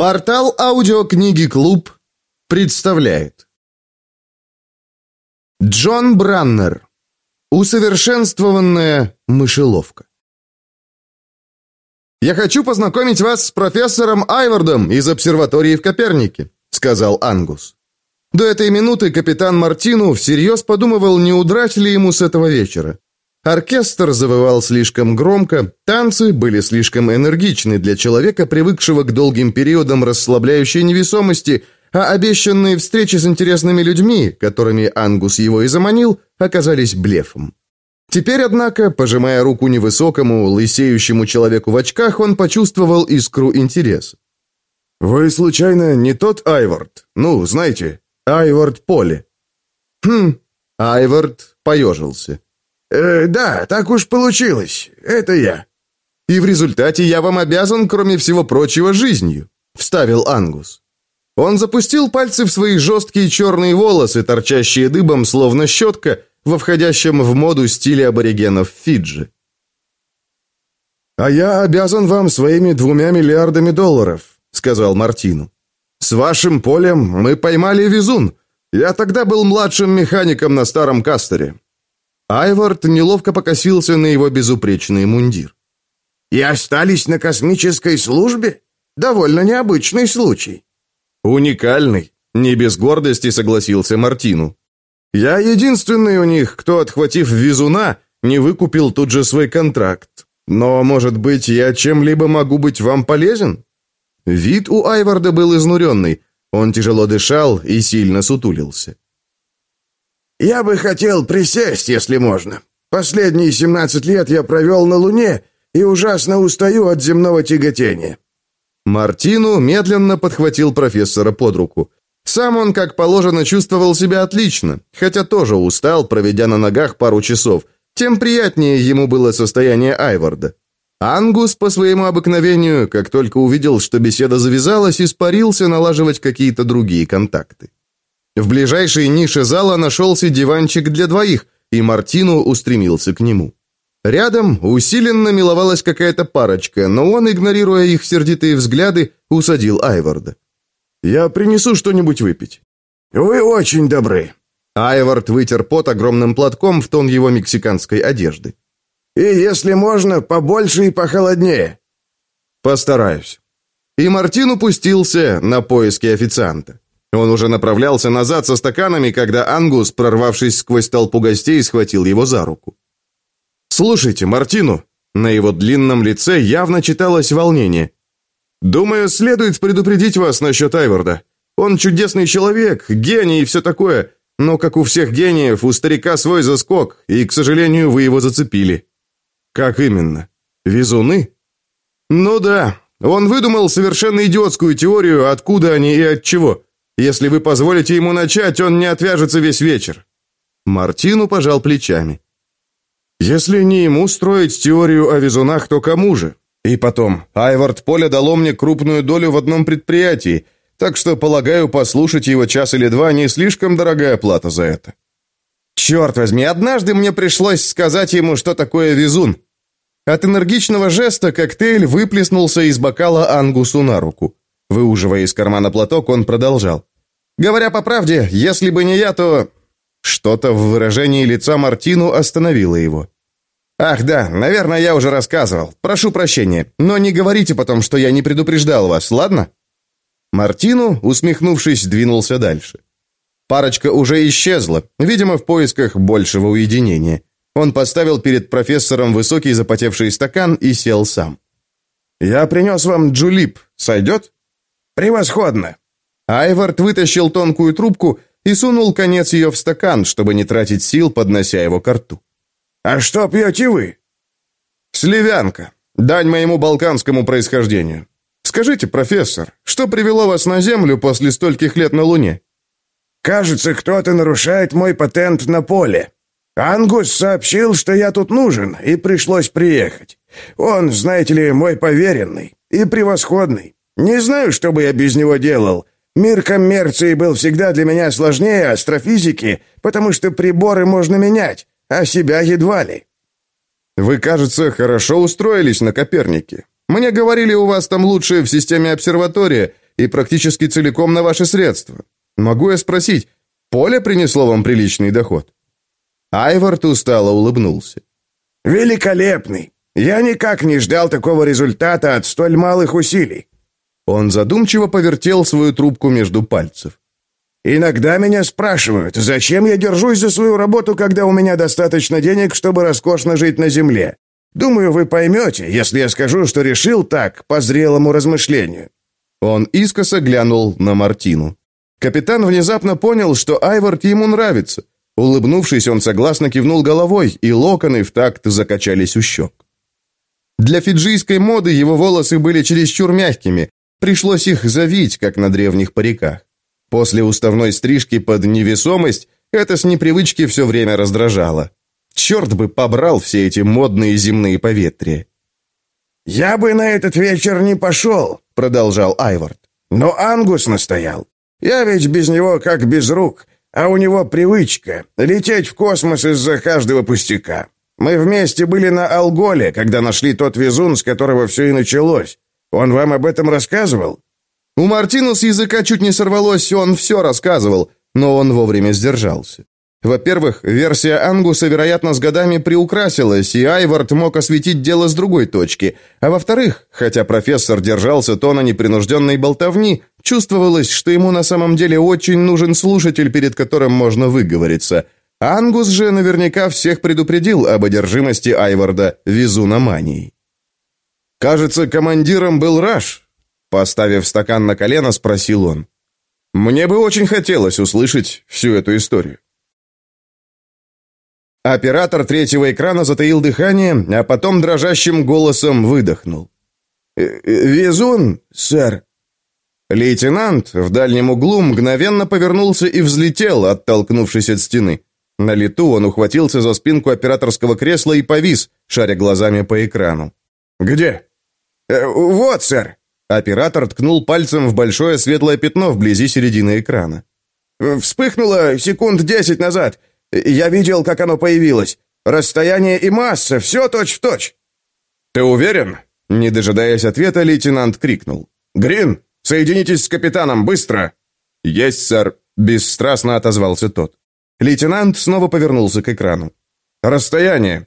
Портал аудиокниги «Клуб» представляет Джон Браннер Усовершенствованная мышеловка «Я хочу познакомить вас с профессором Айвардом из обсерватории в Копернике», — сказал Ангус. До этой минуты капитан Мартину всерьез подумывал, не удрать ли ему с этого вечера. Оркестр завывал слишком громко, танцы были слишком энергичны для человека, привыкшего к долгим периодам расслабляющей невесомости, а обещанные встречи с интересными людьми, которыми Ангус его и заманил, оказались блефом. Теперь, однако, пожимая руку невысокому, лысеющему человеку в очках, он почувствовал искру интереса. «Вы, случайно, не тот Айвард? Ну, знаете, Айвард Поле?» «Хм...» Айвард поежился. «Э, «Да, так уж получилось. Это я». «И в результате я вам обязан, кроме всего прочего, жизнью», — вставил Ангус. Он запустил пальцы в свои жесткие черные волосы, торчащие дыбом, словно щетка, во входящем в моду стиле аборигенов Фиджи. «А я обязан вам своими двумя миллиардами долларов», — сказал Мартину. «С вашим полем мы поймали везун. Я тогда был младшим механиком на старом кастере. Айвард неловко покосился на его безупречный мундир. «И остались на космической службе? Довольно необычный случай». «Уникальный», — не без гордости согласился Мартину. «Я единственный у них, кто, отхватив везуна, не выкупил тут же свой контракт. Но, может быть, я чем-либо могу быть вам полезен?» Вид у Айварда был изнуренный. Он тяжело дышал и сильно сутулился. «Я бы хотел присесть, если можно. Последние 17 лет я провел на Луне и ужасно устаю от земного тяготения». Мартину медленно подхватил профессора под руку. Сам он, как положено, чувствовал себя отлично, хотя тоже устал, проведя на ногах пару часов. Тем приятнее ему было состояние Айварда. Ангус, по своему обыкновению, как только увидел, что беседа завязалась, испарился налаживать какие-то другие контакты. В ближайшей нише зала нашелся диванчик для двоих, и Мартину устремился к нему. Рядом усиленно миловалась какая-то парочка, но он, игнорируя их сердитые взгляды, усадил Айварда. «Я принесу что-нибудь выпить». «Вы очень добры». Айвард вытер пот огромным платком в тон его мексиканской одежды. «И, если можно, побольше и похолоднее». «Постараюсь». И Мартин упустился на поиски официанта. Он уже направлялся назад со стаканами, когда Ангус, прорвавшись сквозь толпу гостей, схватил его за руку. «Слушайте, Мартину!» На его длинном лице явно читалось волнение. «Думаю, следует предупредить вас насчет Айварда. Он чудесный человек, гений и все такое, но, как у всех гениев, у старика свой заскок, и, к сожалению, вы его зацепили». «Как именно? Везуны?» «Ну да, он выдумал совершенно идиотскую теорию, откуда они и от чего. Если вы позволите ему начать, он не отвяжется весь вечер». Мартину пожал плечами. «Если не ему строить теорию о везунах, то кому же? И потом, Айвард Поля дало мне крупную долю в одном предприятии, так что, полагаю, послушать его час или два не слишком дорогая плата за это». «Черт возьми, однажды мне пришлось сказать ему, что такое везун». От энергичного жеста коктейль выплеснулся из бокала Ангусу на руку. Выуживая из кармана платок, он продолжал. Говоря по правде, если бы не я, то...» Что-то в выражении лица Мартину остановило его. «Ах, да, наверное, я уже рассказывал. Прошу прощения, но не говорите потом, что я не предупреждал вас, ладно?» Мартину, усмехнувшись, двинулся дальше. Парочка уже исчезла, видимо, в поисках большего уединения. Он поставил перед профессором высокий запотевший стакан и сел сам. «Я принес вам джулип. Сойдет?» «Превосходно. Айвард вытащил тонкую трубку и сунул конец ее в стакан, чтобы не тратить сил, поднося его к рту. «А что пьете вы?» «Сливянка. Дань моему балканскому происхождению. Скажите, профессор, что привело вас на Землю после стольких лет на Луне?» «Кажется, кто-то нарушает мой патент на поле. Ангус сообщил, что я тут нужен, и пришлось приехать. Он, знаете ли, мой поверенный и превосходный. Не знаю, что бы я без него делал, Мир коммерции был всегда для меня сложнее астрофизики, потому что приборы можно менять, а себя едва ли. Вы, кажется, хорошо устроились на Копернике. Мне говорили, у вас там лучшее в системе обсерватория, и практически целиком на ваши средства. Могу я спросить, поле принесло вам приличный доход?» Айвард устало улыбнулся. «Великолепный! Я никак не ждал такого результата от столь малых усилий». Он задумчиво повертел свою трубку между пальцев. «Иногда меня спрашивают, зачем я держусь за свою работу, когда у меня достаточно денег, чтобы роскошно жить на земле. Думаю, вы поймете, если я скажу, что решил так, по зрелому размышлению». Он искоса глянул на Мартину. Капитан внезапно понял, что Айвард ему нравится. Улыбнувшись, он согласно кивнул головой, и локоны в такт закачались у щек. Для фиджийской моды его волосы были чересчур мягкими, пришлось их завить, как на древних париках. После уставной стрижки под невесомость это с непривычки все время раздражало. Черт бы побрал все эти модные земные поветрия. «Я бы на этот вечер не пошел», — продолжал Айвард. «Но Ангус настоял. Я ведь без него как без рук, а у него привычка — лететь в космос из-за каждого пустяка. Мы вместе были на Алголе, когда нашли тот везун, с которого все и началось. Он вам об этом рассказывал?» У Мартину с языка чуть не сорвалось, он все рассказывал, но он вовремя сдержался. Во-первых, версия Ангуса, вероятно, с годами приукрасилась, и Айвард мог осветить дело с другой точки. А во-вторых, хотя профессор держался тона непринужденной болтовни, чувствовалось, что ему на самом деле очень нужен слушатель, перед которым можно выговориться. Ангус же наверняка всех предупредил об одержимости Айварда везуноманией. «Кажется, командиром был Раш», — поставив стакан на колено, спросил он. «Мне бы очень хотелось услышать всю эту историю». Оператор третьего экрана затаил дыхание, а потом дрожащим голосом выдохнул. «Э, э, «Везун, сэр». Лейтенант в дальнем углу мгновенно повернулся и взлетел, оттолкнувшись от стены. На лету он ухватился за спинку операторского кресла и повис, шаря глазами по экрану. «Где?» «Э, «Вот, сэр». Оператор ткнул пальцем в большое светлое пятно вблизи середины экрана. «Вспыхнуло секунд десять назад. Я видел, как оно появилось. Расстояние и масса, все точь-в-точь». «Ты уверен?» Не дожидаясь ответа, лейтенант крикнул. «Грин, соединитесь с капитаном, быстро!» «Есть, сэр», — бесстрастно отозвался тот. Лейтенант снова повернулся к экрану. «Расстояние?»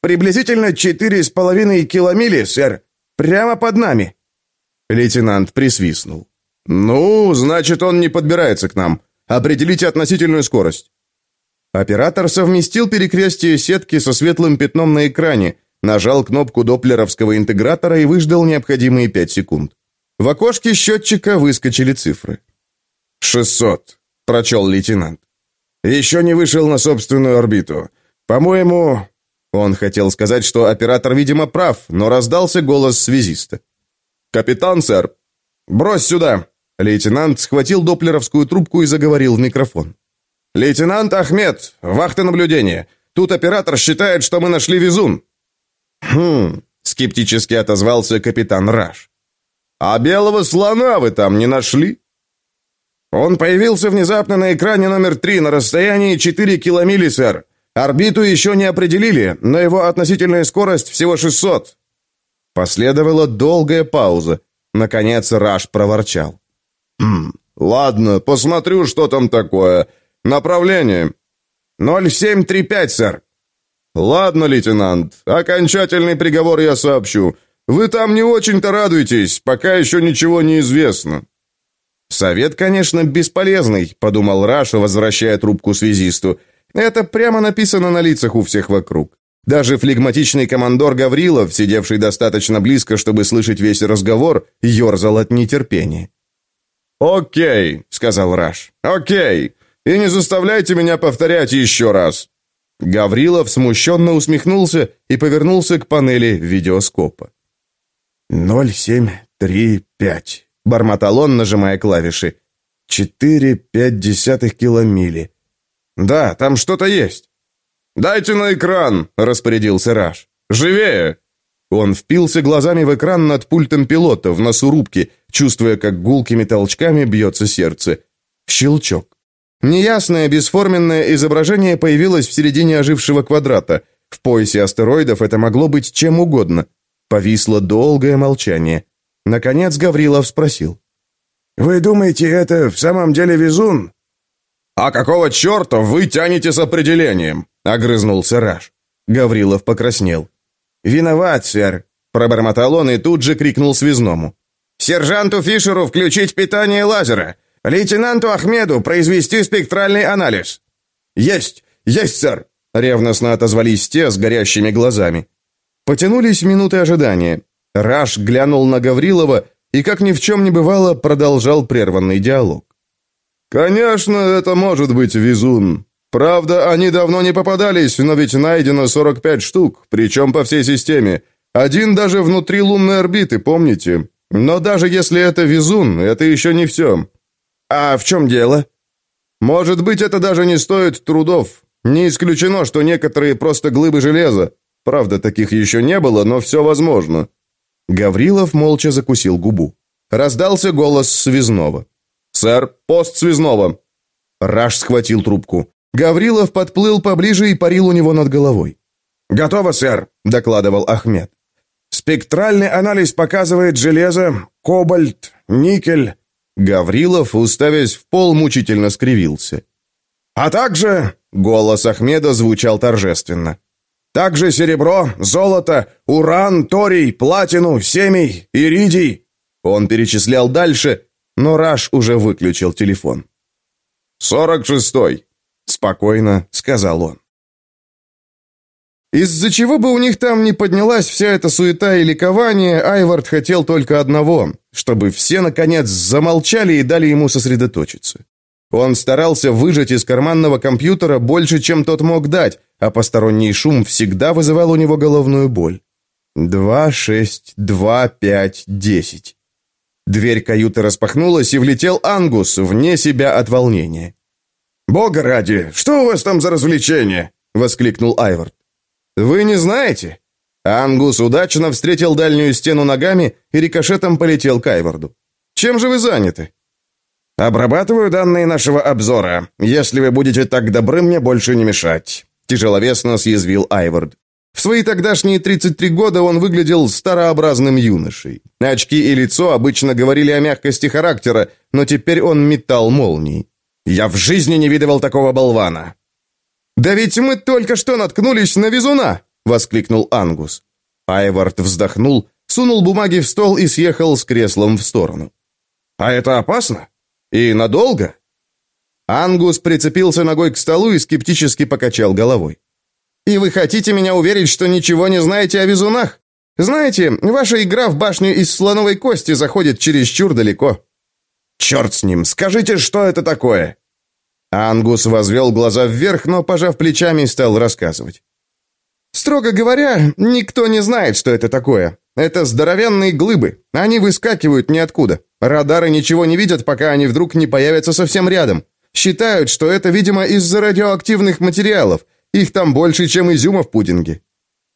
«Приблизительно четыре с половиной киломили, сэр. Прямо под нами». Лейтенант присвистнул. «Ну, значит, он не подбирается к нам. Определите относительную скорость». Оператор совместил перекрестие сетки со светлым пятном на экране, нажал кнопку доплеровского интегратора и выждал необходимые 5 секунд. В окошке счетчика выскочили цифры. «Шестьсот», — прочел лейтенант. «Еще не вышел на собственную орбиту. По-моему...» Он хотел сказать, что оператор, видимо, прав, но раздался голос связиста. «Капитан, сэр!» «Брось сюда!» Лейтенант схватил доплеровскую трубку и заговорил в микрофон. «Лейтенант Ахмед, вахта наблюдения. Тут оператор считает, что мы нашли везун». «Хм», — скептически отозвался капитан Раш. «А белого слона вы там не нашли?» «Он появился внезапно на экране номер три на расстоянии 4 киломили, сэр. Орбиту еще не определили, но его относительная скорость всего 600». Последовала долгая пауза. Наконец Раш проворчал. «Хм, ладно, посмотрю, что там такое. Направление. 0735, сэр. Ладно, лейтенант. Окончательный приговор я сообщу. Вы там не очень-то радуетесь, пока еще ничего не известно. Совет, конечно, бесполезный, подумал Раша, возвращая трубку связисту. Это прямо написано на лицах у всех вокруг. Даже флегматичный командор Гаврилов, сидевший достаточно близко, чтобы слышать весь разговор, ерзал от нетерпения. «Окей», — сказал Раш. «Окей. И не заставляйте меня повторять еще раз!» Гаврилов смущенно усмехнулся и повернулся к панели видеоскопа. «Ноль семь три пять», — бормотал он, нажимая клавиши. «Четыре пять десятых киломили». «Да, там что-то есть». «Дайте на экран», — распорядился Раш. «Живее!» Он впился глазами в экран над пультом пилота в носу рубки, чувствуя, как гулкими толчками бьется сердце. Щелчок. Неясное бесформенное изображение появилось в середине ожившего квадрата. В поясе астероидов это могло быть чем угодно. Повисло долгое молчание. Наконец Гаврилов спросил. Вы думаете, это в самом деле везун?» «А какого черта вы тянете с определением?» — огрызнулся Раш. Гаврилов покраснел. «Виноват, сэр», — пробормотал он и тут же крикнул связному. «Сержанту Фишеру включить питание лазера! Лейтенанту Ахмеду произвести спектральный анализ!» «Есть! Есть, сэр!» — ревностно отозвались те с горящими глазами. Потянулись минуты ожидания. Раш глянул на Гаврилова и, как ни в чем не бывало, продолжал прерванный диалог. «Конечно, это может быть везун. Правда, они давно не попадались, но ведь найдено 45 штук, причем по всей системе. Один даже внутри лунной орбиты, помните? Но даже если это везун, это еще не все. А в чем дело? Может быть, это даже не стоит трудов. Не исключено, что некоторые просто глыбы железа. Правда, таких еще не было, но все возможно. Гаврилов молча закусил губу. Раздался голос связного. «Сэр, пост связного!» Раш схватил трубку. Гаврилов подплыл поближе и парил у него над головой. «Готово, сэр», — докладывал Ахмед. «Спектральный анализ показывает железо, кобальт, никель». Гаврилов, уставясь в пол, мучительно скривился. «А также...» — голос Ахмеда звучал торжественно. Также серебро, золото, уран, торий, платину, семей, иридий». Он перечислял дальше, но Раш уже выключил телефон. «Сорок шестой», — спокойно сказал он. Из-за чего бы у них там не поднялась вся эта суета и ликование, Айвард хотел только одного, чтобы все, наконец, замолчали и дали ему сосредоточиться. Он старался выжать из карманного компьютера больше, чем тот мог дать, а посторонний шум всегда вызывал у него головную боль. Два, шесть, два, пять, десять. Дверь каюты распахнулась, и влетел Ангус, вне себя от волнения. «Бога ради, что у вас там за развлечение?» — воскликнул Айвард. «Вы не знаете?» Ангус удачно встретил дальнюю стену ногами и рикошетом полетел к Айварду. «Чем же вы заняты?» «Обрабатываю данные нашего обзора. Если вы будете так добры, мне больше не мешать», — тяжеловесно съязвил Айвард. В свои тогдашние 33 года он выглядел старообразным юношей. Очки и лицо обычно говорили о мягкости характера, но теперь он метал молнии. «Я в жизни не видывал такого болвана!» «Да ведь мы только что наткнулись на везуна!» — воскликнул Ангус. Айвард вздохнул, сунул бумаги в стол и съехал с креслом в сторону. «А это опасно?» «И надолго?» Ангус прицепился ногой к столу и скептически покачал головой. «И вы хотите меня уверить, что ничего не знаете о везунах? Знаете, ваша игра в башню из слоновой кости заходит чересчур далеко». «Черт с ним! Скажите, что это такое?» Ангус возвел глаза вверх, но, пожав плечами, стал рассказывать. «Строго говоря, никто не знает, что это такое. Это здоровенные глыбы. Они выскакивают ниоткуда. Радары ничего не видят, пока они вдруг не появятся совсем рядом. Считают, что это, видимо, из-за радиоактивных материалов. Их там больше, чем изюма в пудинге».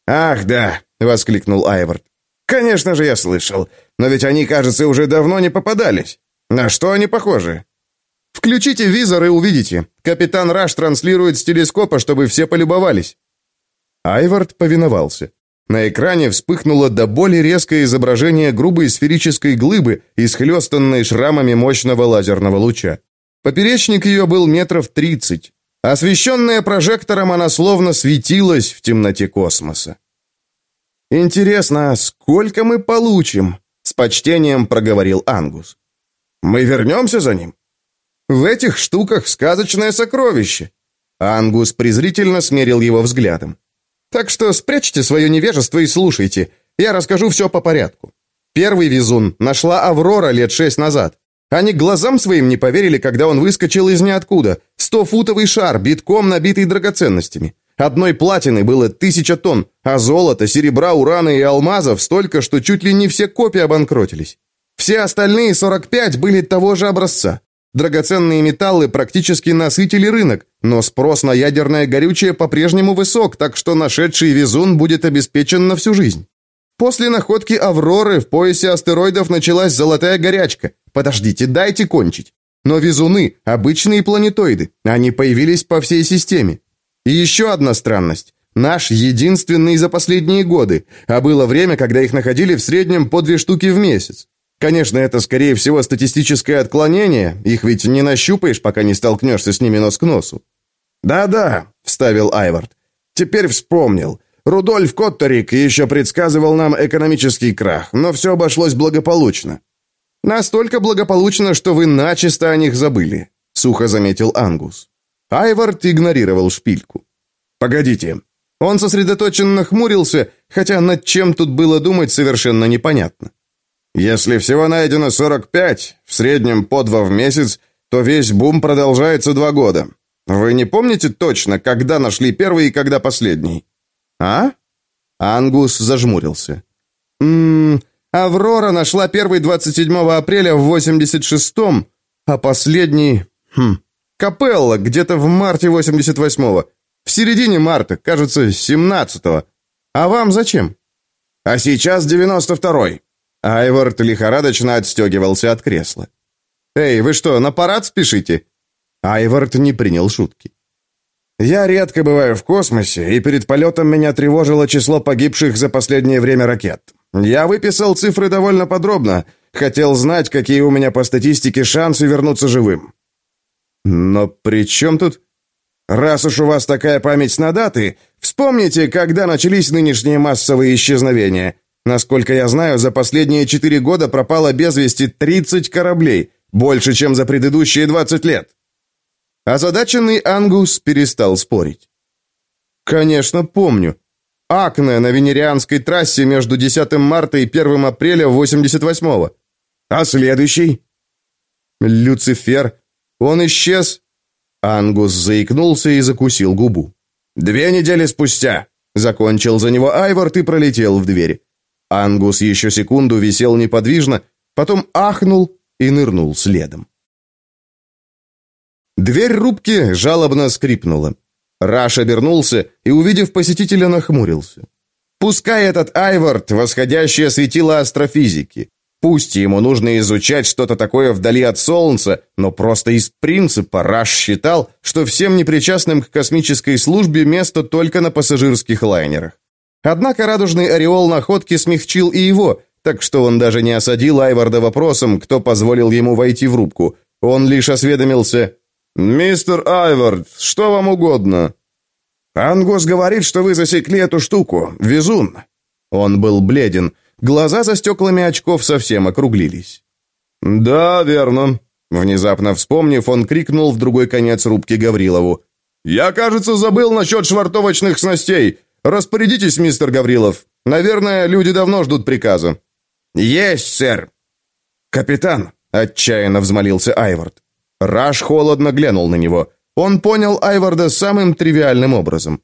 «Ах, да!» — воскликнул Айвард. «Конечно же я слышал. Но ведь они, кажется, уже давно не попадались. На что они похожи?» «Включите визор и увидите. Капитан Раш транслирует с телескопа, чтобы все полюбовались». Айвард повиновался. На экране вспыхнуло до боли резкое изображение грубой сферической глыбы, исхлестанной шрамами мощного лазерного луча. Поперечник ее был метров тридцать. Освещенная прожектором, она словно светилась в темноте космоса. «Интересно, сколько мы получим?» — с почтением проговорил Ангус. «Мы вернемся за ним?» «В этих штуках сказочное сокровище!» Ангус презрительно смерил его взглядом. Так что спрячьте свое невежество и слушайте. Я расскажу все по порядку. Первый везун нашла Аврора лет шесть назад. Они глазам своим не поверили, когда он выскочил из ниоткуда. Стофутовый шар, битком набитый драгоценностями. Одной платины было тысяча тонн, а золота, серебра, урана и алмазов столько, что чуть ли не все копии обанкротились. Все остальные 45 были того же образца. Драгоценные металлы практически насытили рынок, но спрос на ядерное горючее по-прежнему высок, так что нашедший везун будет обеспечен на всю жизнь. После находки «Авроры» в поясе астероидов началась золотая горячка. Подождите, дайте кончить. Но везуны – обычные планетоиды. Они появились по всей системе. И еще одна странность. Наш единственный за последние годы, а было время, когда их находили в среднем по две штуки в месяц. Конечно, это, скорее всего, статистическое отклонение. Их ведь не нащупаешь, пока не столкнешься с ними нос к носу». «Да-да», — вставил Айвард. «Теперь вспомнил. Рудольф Котторик еще предсказывал нам экономический крах, но все обошлось благополучно». «Настолько благополучно, что вы начисто о них забыли», — сухо заметил Ангус. Айвард игнорировал шпильку. «Погодите». Он сосредоточенно хмурился, хотя над чем тут было думать совершенно непонятно. Если всего найдено 45, в среднем по два в месяц, то весь бум продолжается два года. Вы не помните точно, когда нашли первый и когда последний? А? Ангус зажмурился. Ммм, Аврора нашла первый 27 апреля в 86-м, а последний... Хм, Капелла где-то в марте 88-го. В середине марта, кажется, 17-го. А вам зачем? А сейчас 92-й. Айвард лихорадочно отстегивался от кресла. «Эй, вы что, на парад спешите?» Айвард не принял шутки. «Я редко бываю в космосе, и перед полетом меня тревожило число погибших за последнее время ракет. Я выписал цифры довольно подробно, хотел знать, какие у меня по статистике шансы вернуться живым». «Но при чем тут...» «Раз уж у вас такая память на даты, вспомните, когда начались нынешние массовые исчезновения. Насколько я знаю, за последние четыре года пропало без вести 30 кораблей, больше, чем за предыдущие 20 лет. Озадаченный Ангус перестал спорить. «Конечно, помню. Акне на Венерианской трассе между 10 марта и 1 апреля 88-го. А следующий?» «Люцифер. Он исчез». Ангус заикнулся и закусил губу. «Две недели спустя», — закончил за него Айвард и пролетел в дверь. Ангус еще секунду висел неподвижно, потом ахнул и нырнул следом. Дверь рубки жалобно скрипнула. Раш обернулся и, увидев посетителя, нахмурился. Пускай этот Айвард — восходящее светило астрофизики. Пусть ему нужно изучать что-то такое вдали от Солнца, но просто из принципа Раш считал, что всем непричастным к космической службе место только на пассажирских лайнерах. Однако радужный ореол находки смягчил и его, так что он даже не осадил Айварда вопросом, кто позволил ему войти в рубку. Он лишь осведомился «Мистер Айвард, что вам угодно?» «Ангус говорит, что вы засекли эту штуку. Везун». Он был бледен. Глаза за стеклами очков совсем округлились. «Да, верно». Внезапно вспомнив, он крикнул в другой конец рубки Гаврилову. «Я, кажется, забыл насчет швартовочных снастей. «Распорядитесь, мистер Гаврилов. Наверное, люди давно ждут приказа». «Есть, сэр!» «Капитан!» — отчаянно взмолился Айвард. Раш холодно глянул на него. Он понял Айварда самым тривиальным образом.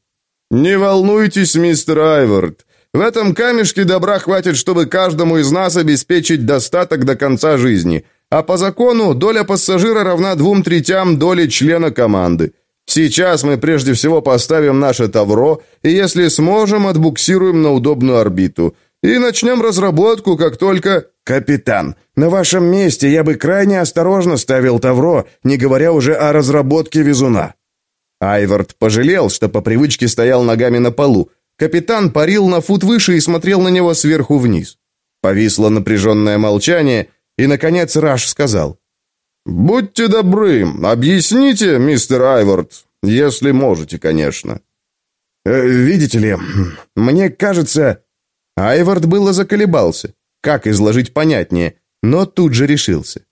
«Не волнуйтесь, мистер Айвард. В этом камешке добра хватит, чтобы каждому из нас обеспечить достаток до конца жизни. А по закону доля пассажира равна двум третям доли члена команды. Сейчас мы прежде всего поставим наше Тавро, и если сможем, отбуксируем на удобную орбиту. И начнем разработку, как только... Капитан, на вашем месте я бы крайне осторожно ставил Тавро, не говоря уже о разработке везуна. Айвард пожалел, что по привычке стоял ногами на полу. Капитан парил на фут выше и смотрел на него сверху вниз. Повисло напряженное молчание, и, наконец, Раш сказал. «Будьте добры, объясните, мистер Айворд, если можете, конечно». Э, «Видите ли, мне кажется...» Айвард было заколебался. Как изложить понятнее, но тут же решился.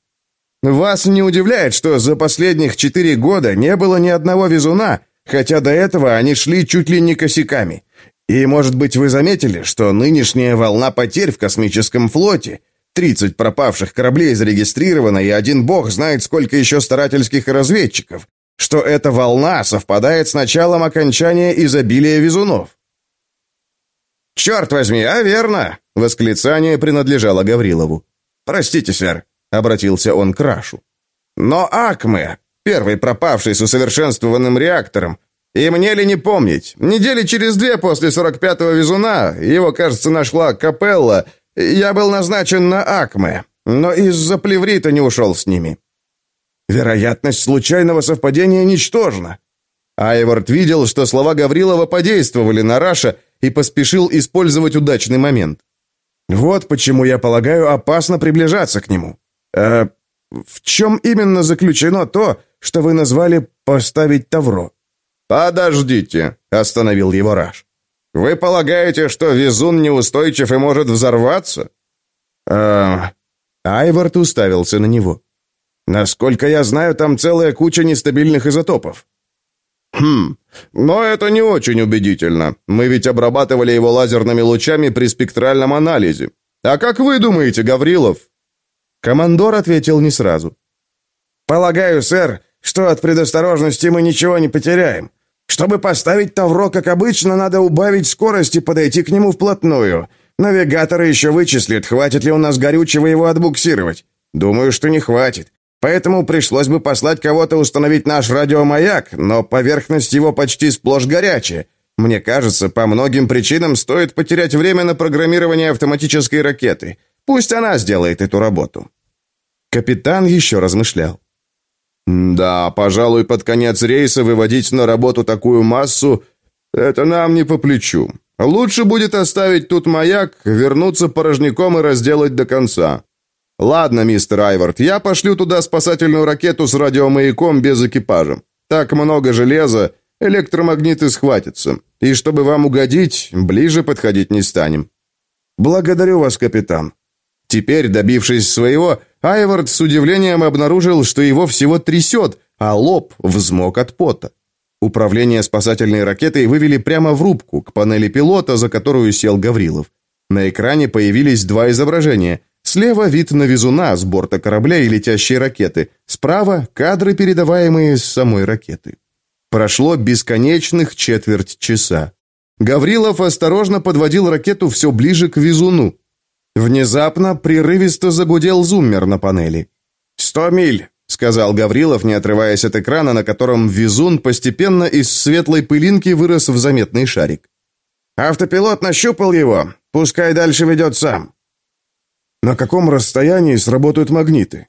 «Вас не удивляет, что за последних четыре года не было ни одного везуна, хотя до этого они шли чуть ли не косяками. И, может быть, вы заметили, что нынешняя волна потерь в космическом флоте 30 пропавших кораблей зарегистрировано, и один бог знает, сколько еще старательских разведчиков, что эта волна совпадает с началом окончания изобилия везунов. «Черт возьми, а верно!» — восклицание принадлежало Гаврилову. «Простите, сэр», — обратился он к Рашу. «Но Акме, первый пропавший с усовершенствованным реактором, и мне ли не помнить, недели через две после 45-го везуна, его, кажется, нашла Капелла — я был назначен на Акме, но из-за плеврита не ушел с ними. Вероятность случайного совпадения ничтожна. Айвард видел, что слова Гаврилова подействовали на Раша и поспешил использовать удачный момент. Вот почему я полагаю опасно приближаться к нему. Э, в чем именно заключено то, что вы назвали «поставить тавро»?» «Подождите», — остановил его Раш. «Вы полагаете, что везун неустойчив и может взорваться?» «Э, Айвард уставился на него. «Насколько я знаю, там целая куча нестабильных изотопов». «Хм, но это не очень убедительно. Мы ведь обрабатывали его лазерными лучами при спектральном анализе. А как вы думаете, Гаврилов?» Командор ответил не сразу. «Полагаю, сэр, что от предосторожности мы ничего не потеряем. Чтобы поставить Тавро, как обычно, надо убавить скорость и подойти к нему вплотную. Навигаторы еще вычислят, хватит ли у нас горючего его отбуксировать. Думаю, что не хватит. Поэтому пришлось бы послать кого-то установить наш радиомаяк, но поверхность его почти сплошь горячая. Мне кажется, по многим причинам стоит потерять время на программирование автоматической ракеты. Пусть она сделает эту работу. Капитан еще размышлял. Да, пожалуй, под конец рейса выводить на работу такую массу это нам не по плечу. Лучше будет оставить тут маяк, вернуться порожняком и разделать до конца. Ладно, мистер Айвард, я пошлю туда спасательную ракету с радиомаяком без экипажа. Так много железа, электромагниты схватятся. И чтобы вам угодить, ближе подходить не станем. Благодарю вас, капитан. Теперь, добившись своего, Айвард с удивлением обнаружил, что его всего трясет, а лоб взмок от пота. Управление спасательной ракетой вывели прямо в рубку, к панели пилота, за которую сел Гаврилов. На экране появились два изображения. Слева вид на везуна с борта корабля и летящей ракеты. Справа кадры, передаваемые с самой ракеты. Прошло бесконечных четверть часа. Гаврилов осторожно подводил ракету все ближе к везуну. Внезапно прерывисто загудел зуммер на панели. «Сто миль! сказал Гаврилов, не отрываясь от экрана, на котором везун постепенно из светлой пылинки вырос в заметный шарик. Автопилот нащупал его. Пускай дальше ведет сам. На каком расстоянии сработают магниты?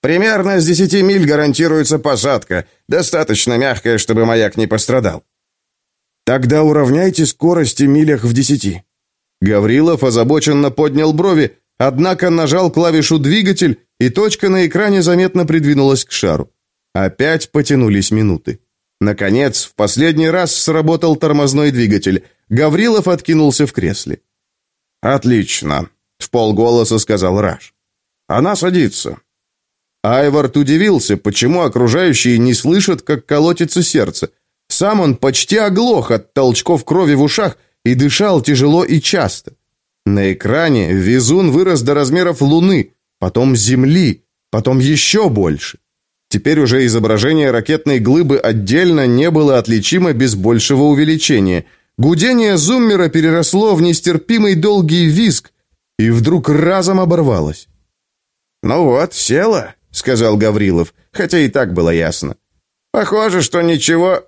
Примерно с десяти миль гарантируется посадка, достаточно мягкая, чтобы маяк не пострадал. Тогда уравняйте скорости милях в десяти. Гаврилов озабоченно поднял брови, однако нажал клавишу «двигатель», и точка на экране заметно придвинулась к шару. Опять потянулись минуты. Наконец, в последний раз сработал тормозной двигатель. Гаврилов откинулся в кресле. «Отлично», — в полголоса сказал Раш. «Она садится». Айвард удивился, почему окружающие не слышат, как колотится сердце. Сам он почти оглох от толчков крови в ушах и дышал тяжело и часто. На экране везун вырос до размеров Луны, потом Земли, потом еще больше. Теперь уже изображение ракетной глыбы отдельно не было отличимо без большего увеличения. Гудение зуммера переросло в нестерпимый долгий визг и вдруг разом оборвалось. «Ну вот, села», — сказал Гаврилов, хотя и так было ясно. «Похоже, что ничего...»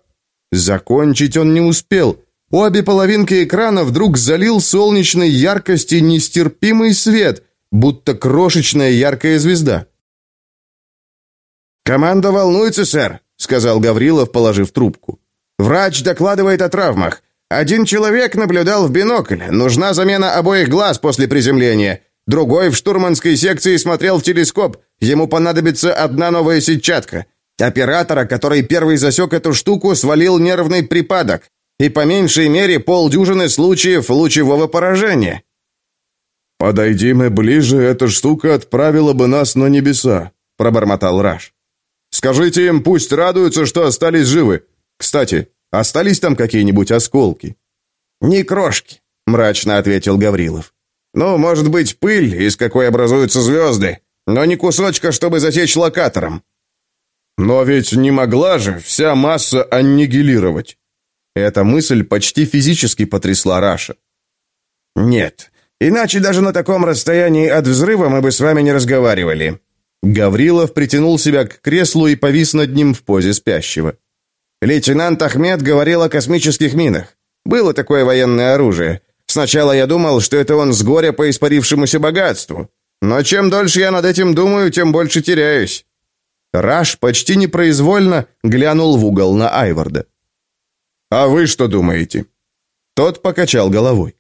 Закончить он не успел. Обе половинки экрана вдруг залил солнечной яркости нестерпимый свет — будто крошечная яркая звезда. «Команда волнуется, сэр», — сказал Гаврилов, положив трубку. «Врач докладывает о травмах. Один человек наблюдал в бинокль. Нужна замена обоих глаз после приземления. Другой в штурманской секции смотрел в телескоп. Ему понадобится одна новая сетчатка. Оператора, который первый засек эту штуку, свалил нервный припадок. И по меньшей мере полдюжины случаев лучевого поражения. «Подойди мы ближе, эта штука отправила бы нас на небеса», — пробормотал Раш. «Скажите им, пусть радуются, что остались живы. Кстати, остались там какие-нибудь осколки?» «Не крошки», — мрачно ответил Гаврилов. «Ну, может быть, пыль, из какой образуются звезды, но не кусочка, чтобы засечь локатором». «Но ведь не могла же вся масса аннигилировать». Эта мысль почти физически потрясла Раша. «Нет, Иначе даже на таком расстоянии от взрыва мы бы с вами не разговаривали». Гаврилов притянул себя к креслу и повис над ним в позе спящего. «Лейтенант Ахмед говорил о космических минах. Было такое военное оружие. Сначала я думал, что это он с горя по испарившемуся богатству. Но чем дольше я над этим думаю, тем больше теряюсь». Раш почти непроизвольно глянул в угол на Айварда. «А вы что думаете?» Тот покачал головой.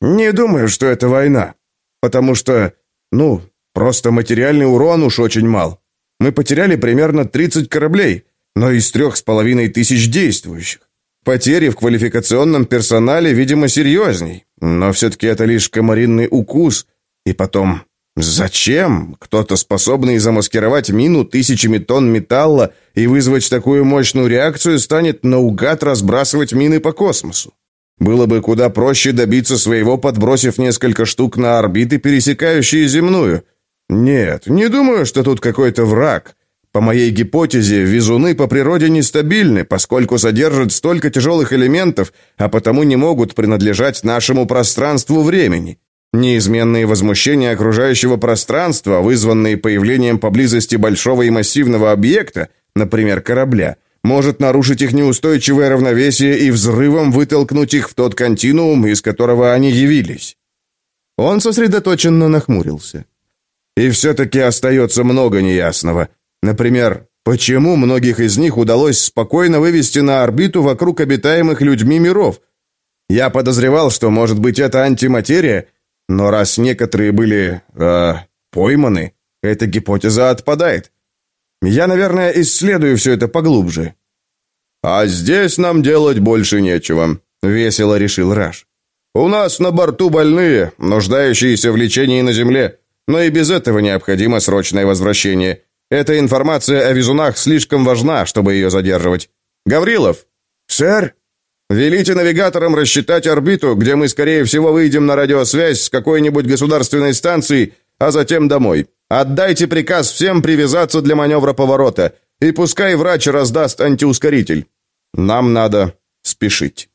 «Не думаю, что это война. потому что, ну, просто материальный урон уж очень мал. Мы потеряли примерно 30 кораблей, но из трех с половиной тысяч действующих. Потери в квалификационном персонале, видимо, серьезней, но все-таки это лишь комаринный укус. И потом, зачем кто-то способный замаскировать мину тысячами тонн металла и вызвать такую мощную реакцию станет наугад разбрасывать мины по космосу? Было бы куда проще добиться своего, подбросив несколько штук на орбиты, пересекающие земную. Нет, не думаю, что тут какой-то враг. По моей гипотезе, везуны по природе нестабильны, поскольку содержат столько тяжелых элементов, а потому не могут принадлежать нашему пространству-времени. Неизменные возмущения окружающего пространства, вызванные появлением поблизости большого и массивного объекта, например, корабля, может нарушить их неустойчивое равновесие и взрывом вытолкнуть их в тот континуум, из которого они явились. Он сосредоточенно нахмурился. И все-таки остается много неясного. Например, почему многих из них удалось спокойно вывести на орбиту вокруг обитаемых людьми миров? Я подозревал, что, может быть, это антиматерия, но раз некоторые были... Э, пойманы, эта гипотеза отпадает. Я, наверное, исследую все это поглубже». «А здесь нам делать больше нечего», — весело решил Раш. «У нас на борту больные, нуждающиеся в лечении на Земле, но и без этого необходимо срочное возвращение. Эта информация о везунах слишком важна, чтобы ее задерживать. Гаврилов!» «Сэр?» «Велите навигаторам рассчитать орбиту, где мы, скорее всего, выйдем на радиосвязь с какой-нибудь государственной станцией, а затем домой. Отдайте приказ всем привязаться для маневра поворота, и пускай врач раздаст антиускоритель. Нам надо спешить».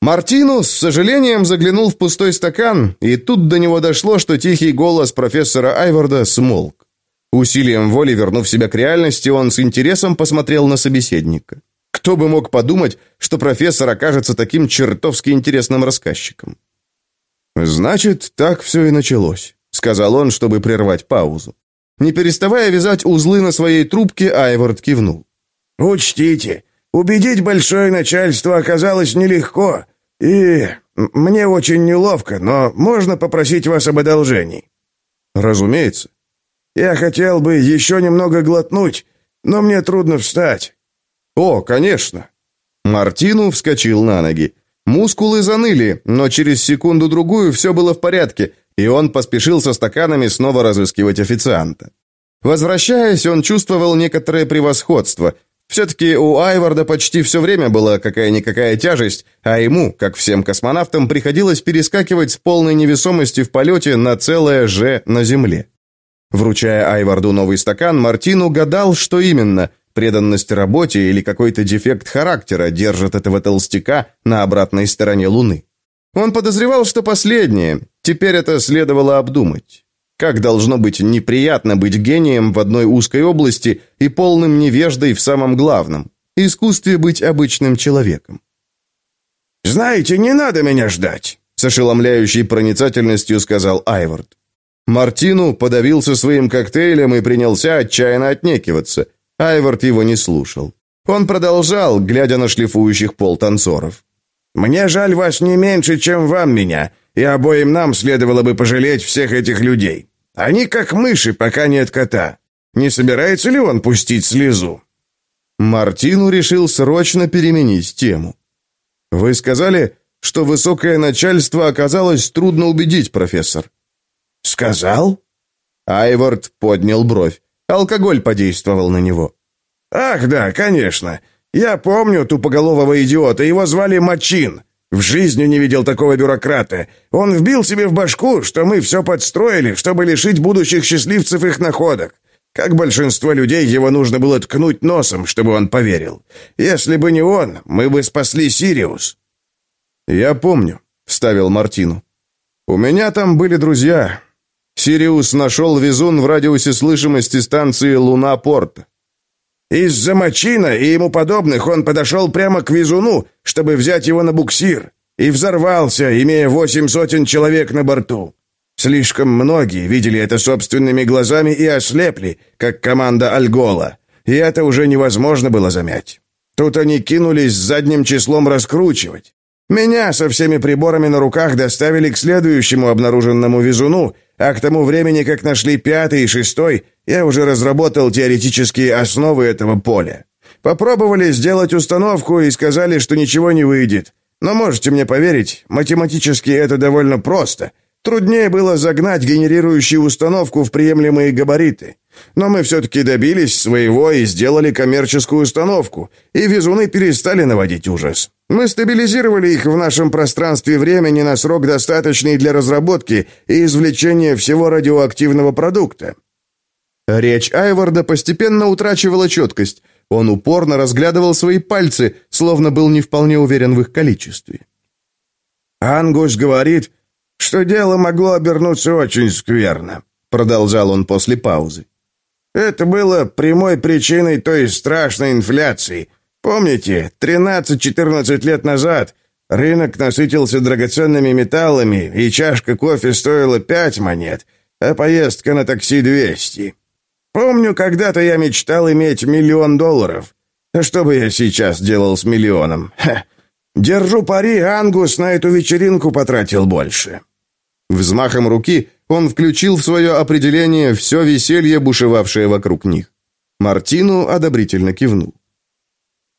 Мартину с сожалением заглянул в пустой стакан, и тут до него дошло, что тихий голос профессора Айварда смолк. Усилием воли, вернув себя к реальности, он с интересом посмотрел на собеседника. Кто бы мог подумать, что профессор окажется таким чертовски интересным рассказчиком? «Значит, так все и началось», — сказал он, чтобы прервать паузу. Не переставая вязать узлы на своей трубке, Айвард кивнул. «Учтите, убедить большое начальство оказалось нелегко, и мне очень неловко, но можно попросить вас об одолжении?» «Разумеется. Я хотел бы еще немного глотнуть, но мне трудно встать». «О, конечно». Мартину вскочил на ноги. Мускулы заныли, но через секунду-другую все было в порядке, и он поспешил со стаканами снова разыскивать официанта. Возвращаясь, он чувствовал некоторое превосходство. Все-таки у Айварда почти все время была какая-никакая тяжесть, а ему, как всем космонавтам, приходилось перескакивать с полной невесомости в полете на целое «Ж» на Земле. Вручая Айварду новый стакан, Мартин гадал, что именно – преданность работе или какой-то дефект характера держит этого толстяка на обратной стороне Луны. Он подозревал, что последнее. Теперь это следовало обдумать. Как должно быть неприятно быть гением в одной узкой области и полным невеждой в самом главном – искусстве быть обычным человеком. «Знаете, не надо меня ждать», – с ошеломляющей проницательностью сказал Айвард. Мартину подавился своим коктейлем и принялся отчаянно отнекиваться. Айвард его не слушал. Он продолжал, глядя на шлифующих пол танцоров. «Мне жаль вас не меньше, чем вам меня, и обоим нам следовало бы пожалеть всех этих людей. Они как мыши, пока нет кота. Не собирается ли он пустить слезу?» Мартину решил срочно переменить тему. «Вы сказали, что высокое начальство оказалось трудно убедить, профессор. «Сказал?» Айвард поднял бровь. Алкоголь подействовал на него. «Ах, да, конечно. Я помню тупоголового идиота, его звали Мачин. В жизни не видел такого бюрократа. Он вбил себе в башку, что мы все подстроили, чтобы лишить будущих счастливцев их находок. Как большинство людей, его нужно было ткнуть носом, чтобы он поверил. Если бы не он, мы бы спасли Сириус». «Я помню», — вставил Мартину. «У меня там были друзья. Сириус нашел везун в радиусе слышимости станции Луна-Порт. Из-за Мачина и ему подобных он подошел прямо к везуну, чтобы взять его на буксир, и взорвался, имея восемь сотен человек на борту. Слишком многие видели это собственными глазами и ослепли, как команда Альгола, и это уже невозможно было замять. Тут они кинулись задним числом раскручивать. Меня со всеми приборами на руках доставили к следующему обнаруженному везуну, а к тому времени, как нашли пятый и шестой, я уже разработал теоретические основы этого поля. Попробовали сделать установку и сказали, что ничего не выйдет. Но можете мне поверить, математически это довольно просто. Труднее было загнать генерирующую установку в приемлемые габариты. Но мы все-таки добились своего и сделали коммерческую установку, и везуны перестали наводить ужас. Мы стабилизировали их в нашем пространстве времени на срок, достаточный для разработки и извлечения всего радиоактивного продукта». Речь Айварда постепенно утрачивала четкость. Он упорно разглядывал свои пальцы, словно был не вполне уверен в их количестве. «Ангус говорит, что дело могло обернуться очень скверно», продолжал он после паузы. «Это было прямой причиной той страшной инфляции, Помните, 13-14 лет назад рынок насытился драгоценными металлами, и чашка кофе стоила 5 монет, а поездка на такси 200. Помню, когда-то я мечтал иметь миллион долларов. А что бы я сейчас делал с миллионом? Ха. Держу пари, Ангус на эту вечеринку потратил больше. Взмахом руки он включил в свое определение все веселье, бушевавшее вокруг них. Мартину одобрительно кивнул.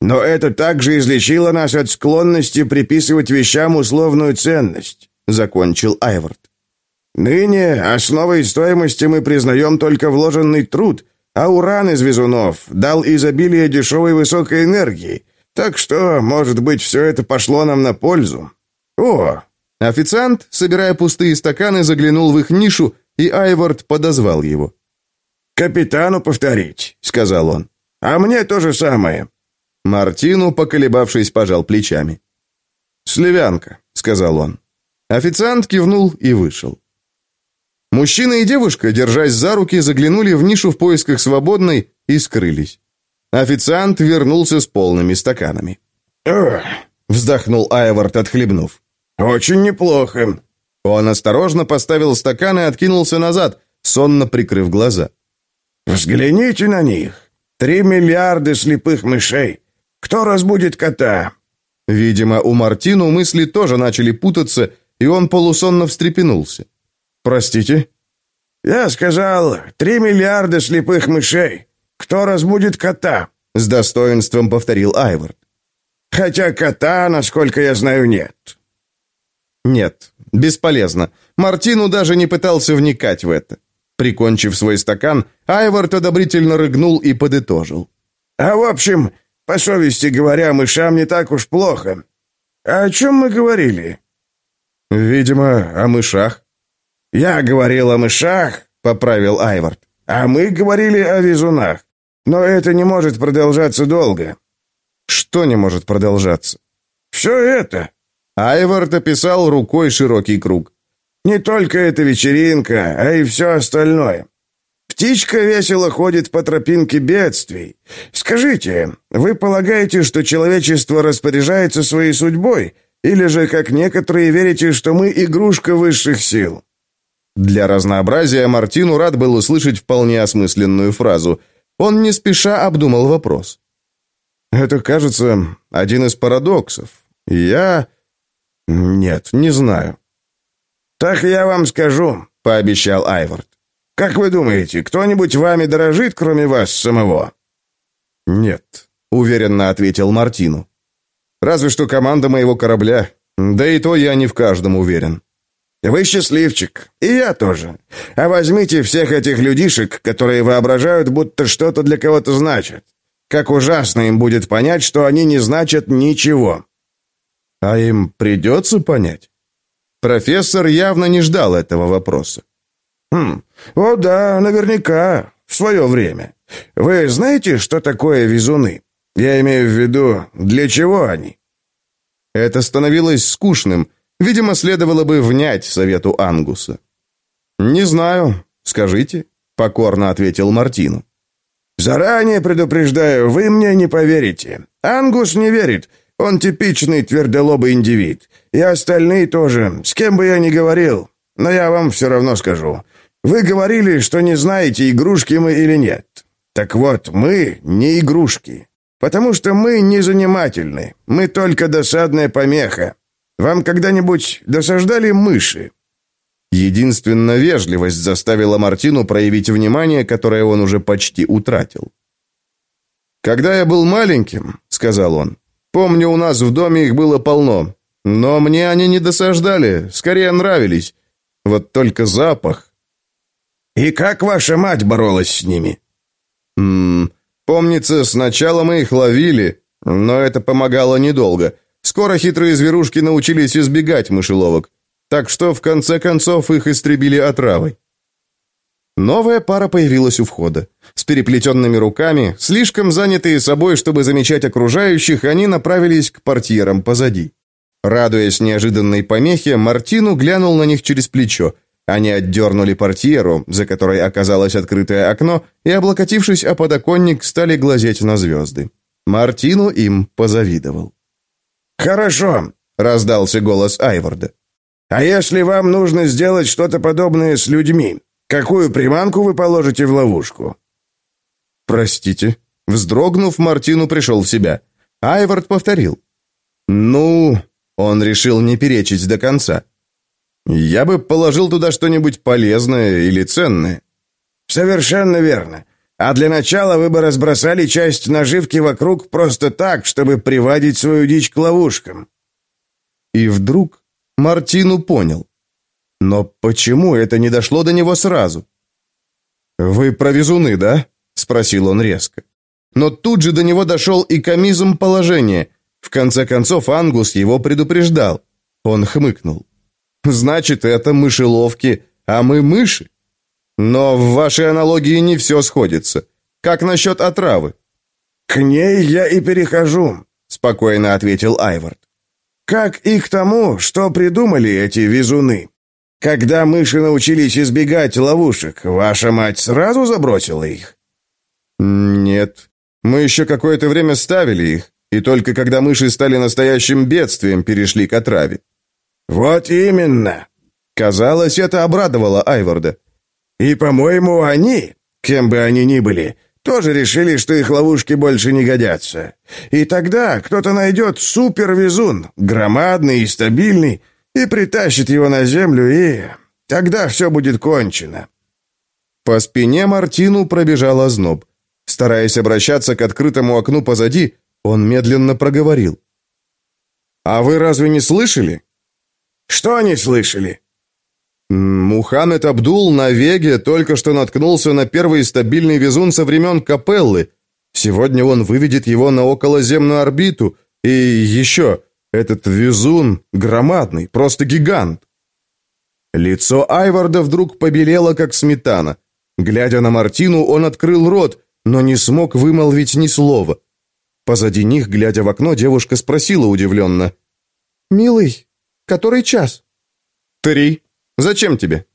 Но это также излечило нас от склонности приписывать вещам условную ценность», — закончил Айвард. «Ныне основой стоимости мы признаем только вложенный труд, а уран из везунов дал изобилие дешевой высокой энергии, так что, может быть, все это пошло нам на пользу. О!» Официант, собирая пустые стаканы, заглянул в их нишу, и Айвард подозвал его. «Капитану повторить», — сказал он. «А мне то же самое. Мартину, поколебавшись, пожал плечами. «Сливянка», — сказал он. Официант кивнул и вышел. Мужчина и девушка, держась за руки, заглянули в нишу в поисках свободной и скрылись. Официант вернулся с полными стаканами. «Ох!» — вздохнул Айвард, отхлебнув. «Очень неплохо». Он осторожно поставил стакан и откинулся назад, сонно прикрыв глаза. «Взгляните на них. Три миллиарда слепых мышей. Кто разбудит кота?» Видимо, у Мартину мысли тоже начали путаться, и он полусонно встрепенулся. «Простите?» «Я сказал, три миллиарда слепых мышей. Кто разбудит кота?» С достоинством повторил Айвард. «Хотя кота, насколько я знаю, нет». «Нет, бесполезно. Мартину даже не пытался вникать в это». Прикончив свой стакан, Айвард одобрительно рыгнул и подытожил. «А в общем, по совести говоря, мышам не так уж плохо. А о чем мы говорили?» «Видимо, о мышах». «Я говорил о мышах», — поправил Айвард. «А мы говорили о везунах. Но это не может продолжаться долго». «Что не может продолжаться?» «Все это». Айвард описал рукой широкий круг. «Не только эта вечеринка, а и все остальное. Птичка весело ходит по тропинке бедствий. Скажите, вы полагаете, что человечество распоряжается своей судьбой, или же, как некоторые, верите, что мы игрушка высших сил?» Для разнообразия Мартину рад был услышать вполне осмысленную фразу. Он не спеша обдумал вопрос. «Это, кажется, один из парадоксов. Я... Нет, не знаю». «Так я вам скажу», — пообещал Айвард. Как вы думаете, кто-нибудь вами дорожит, кроме вас самого?» «Нет», — уверенно ответил Мартину. «Разве что команда моего корабля. Да и то я не в каждом уверен». «Вы счастливчик, и я тоже. А возьмите всех этих людишек, которые воображают, будто что-то для кого-то значат. Как ужасно им будет понять, что они не значат ничего». «А им придется понять?» Профессор явно не ждал этого вопроса. «Хм, о да, наверняка, в свое время. Вы знаете, что такое везуны? Я имею в виду, для чего они?» Это становилось скучным. Видимо, следовало бы внять совету Ангуса. «Не знаю. Скажите», — покорно ответил Мартину. «Заранее предупреждаю, вы мне не поверите. Ангус не верит. Он типичный твердолобый индивид. И остальные тоже, с кем бы я ни говорил. Но я вам все равно скажу. Вы говорили, что не знаете, игрушки мы или нет. Так вот, мы не игрушки. Потому что мы не занимательны. Мы только досадная помеха. Вам когда-нибудь досаждали мыши?» Единственно вежливость заставила Мартину проявить внимание, которое он уже почти утратил. «Когда я был маленьким», — сказал он, — «помню, у нас в доме их было полно, но мне они не досаждали, скорее нравились. Вот только запах». «И как ваша мать боролась с ними?» «Ммм, помнится, сначала мы их ловили, но это помогало недолго. Скоро хитрые зверушки научились избегать мышеловок, так что в конце концов их истребили отравой». Новая пара появилась у входа. С переплетенными руками, слишком занятые собой, чтобы замечать окружающих, они направились к портьерам позади. Радуясь неожиданной помехе, Мартину глянул на них через плечо. Они отдернули портьеру, за которой оказалось открытое окно, и, облокотившись о подоконник, стали глазеть на звезды. Мартину им позавидовал. «Хорошо», — раздался голос Айварда. «А если вам нужно сделать что-то подобное с людьми, какую приманку вы положите в ловушку?» «Простите». Вздрогнув, Мартину пришел в себя. Айвард повторил. «Ну...» Он решил не перечить до конца. «Я бы положил туда что-нибудь полезное или ценное». «Совершенно верно. А для начала вы бы разбросали часть наживки вокруг просто так, чтобы приводить свою дичь к ловушкам». И вдруг Мартину понял. Но почему это не дошло до него сразу? «Вы про везуны, да?» – спросил он резко. Но тут же до него дошел и комизм положения. В конце концов, Ангус его предупреждал. Он хмыкнул. «Значит, это мышеловки, а мы мыши?» Но в вашей аналогии не все сходится. Как насчет отравы?» «К ней я и перехожу», — спокойно ответил Айвард. «Как и к тому, что придумали эти везуны. Когда мыши научились избегать ловушек, ваша мать сразу забросила их?» «Нет. Мы еще какое-то время ставили их, и только когда мыши стали настоящим бедствием, перешли к отраве». «Вот именно!» Казалось, это обрадовало Айварда. И, по-моему, они, кем бы они ни были, тоже решили, что их ловушки больше не годятся. И тогда кто-то найдет супервезун, громадный и стабильный, и притащит его на землю, и тогда все будет кончено». По спине Мартину пробежал озноб. Стараясь обращаться к открытому окну позади, он медленно проговорил. «А вы разве не слышали?» «Что не слышали?» Мухаммед Абдул на Веге только что наткнулся на первый стабильный везун со времен Капеллы. Сегодня он выведет его на околоземную орбиту. И еще, этот везун громадный, просто гигант. Лицо Айварда вдруг побелело, как сметана. Глядя на Мартину, он открыл рот, но не смог вымолвить ни слова. Позади них, глядя в окно, девушка спросила удивленно. «Милый, который час?» «Три», Зачем тебе?»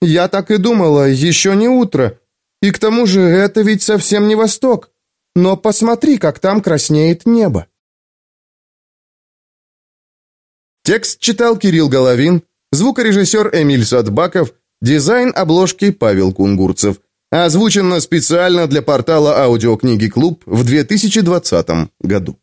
«Я так и думала, еще не утро. И к тому же это ведь совсем не восток. Но посмотри, как там краснеет небо». Текст читал Кирилл Головин, звукорежиссер Эмиль Садбаков, дизайн обложки Павел Кунгурцев. Озвучено специально для портала аудиокниги «Клуб» в 2020 году.